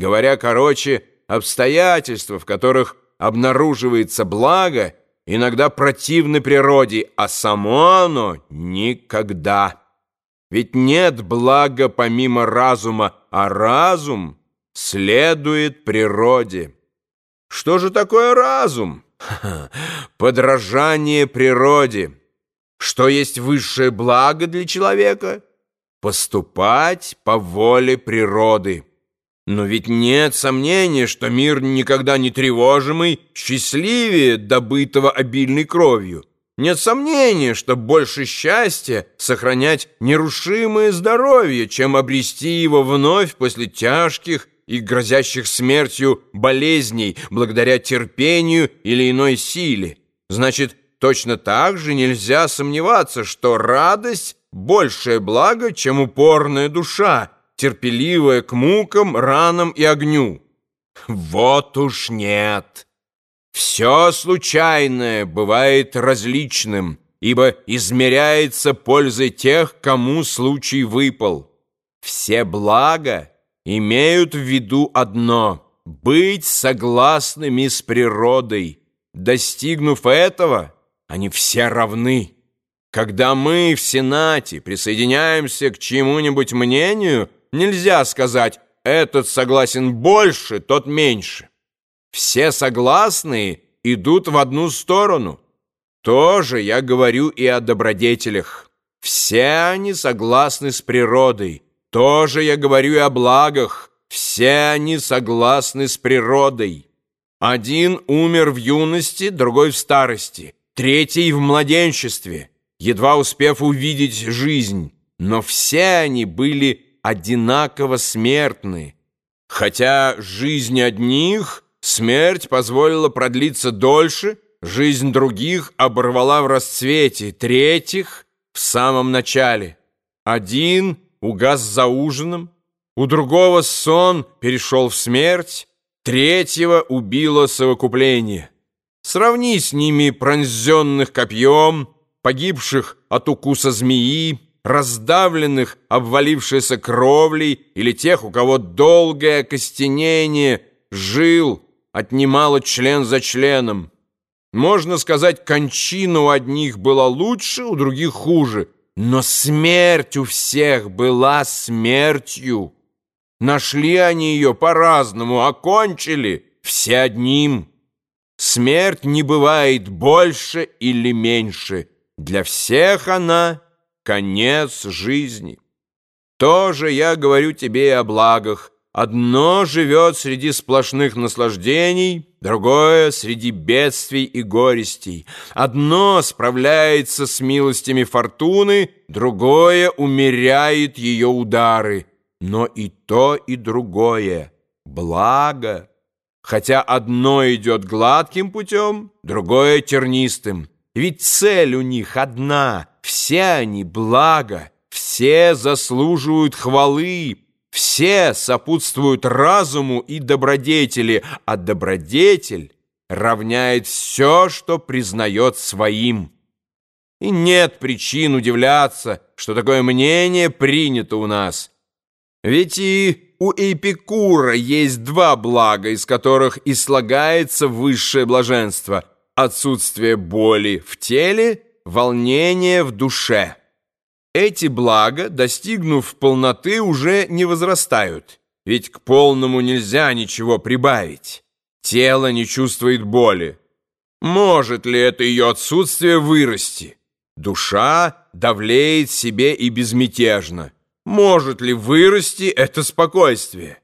Говоря короче, обстоятельства, в которых обнаруживается благо, иногда противны природе, а само оно никогда. Ведь нет блага помимо разума, а разум следует природе. Что же такое разум? Подражание природе. Что есть высшее благо для человека? Поступать по воле природы. Но ведь нет сомнения, что мир никогда не тревожимый, счастливее добытого обильной кровью. Нет сомнения, что больше счастья сохранять нерушимое здоровье, чем обрести его вновь после тяжких и грозящих смертью болезней благодаря терпению или иной силе. Значит, точно так же нельзя сомневаться, что радость – большее благо, чем упорная душа, терпеливая к мукам, ранам и огню. Вот уж нет. Все случайное бывает различным, ибо измеряется пользой тех, кому случай выпал. Все блага имеют в виду одно — быть согласными с природой. Достигнув этого, они все равны. Когда мы в Сенате присоединяемся к чему-нибудь мнению — Нельзя сказать «этот согласен больше, тот меньше». Все согласные идут в одну сторону. Тоже я говорю и о добродетелях. Все они согласны с природой. Тоже я говорю и о благах. Все они согласны с природой. Один умер в юности, другой в старости, третий в младенчестве, едва успев увидеть жизнь. Но все они были одинаково смертны. Хотя жизнь одних смерть позволила продлиться дольше, жизнь других оборвала в расцвете, третьих — в самом начале. Один угас за ужином, у другого сон перешел в смерть, третьего убило совокупление. Сравни с ними пронзенных копьем, погибших от укуса змеи, раздавленных обвалившейся кровлей или тех, у кого долгое окостенение жил, отнимало член за членом. Можно сказать, кончина у одних была лучше, у других хуже, но смерть у всех была смертью. Нашли они ее по-разному, окончили все одним. Смерть не бывает больше или меньше. Для всех она — конец жизни. Тоже я говорю тебе и о благах. Одно живет среди сплошных наслаждений, другое — среди бедствий и горестей. Одно справляется с милостями фортуны, другое умеряет ее удары. Но и то, и другое — благо. Хотя одно идет гладким путем, другое — тернистым. Ведь цель у них одна — все они благо, все заслуживают хвалы, все сопутствуют разуму и добродетели, а добродетель равняет все, что признает своим. И нет причин удивляться, что такое мнение принято у нас. Ведь и у Эпикура есть два блага, из которых и слагается высшее блаженство – отсутствие боли в теле – волнение в душе. Эти блага, достигнув полноты, уже не возрастают, ведь к полному нельзя ничего прибавить. Тело не чувствует боли. Может ли это ее отсутствие вырасти? Душа давлеет себе и безмятежно. Может ли вырасти это спокойствие?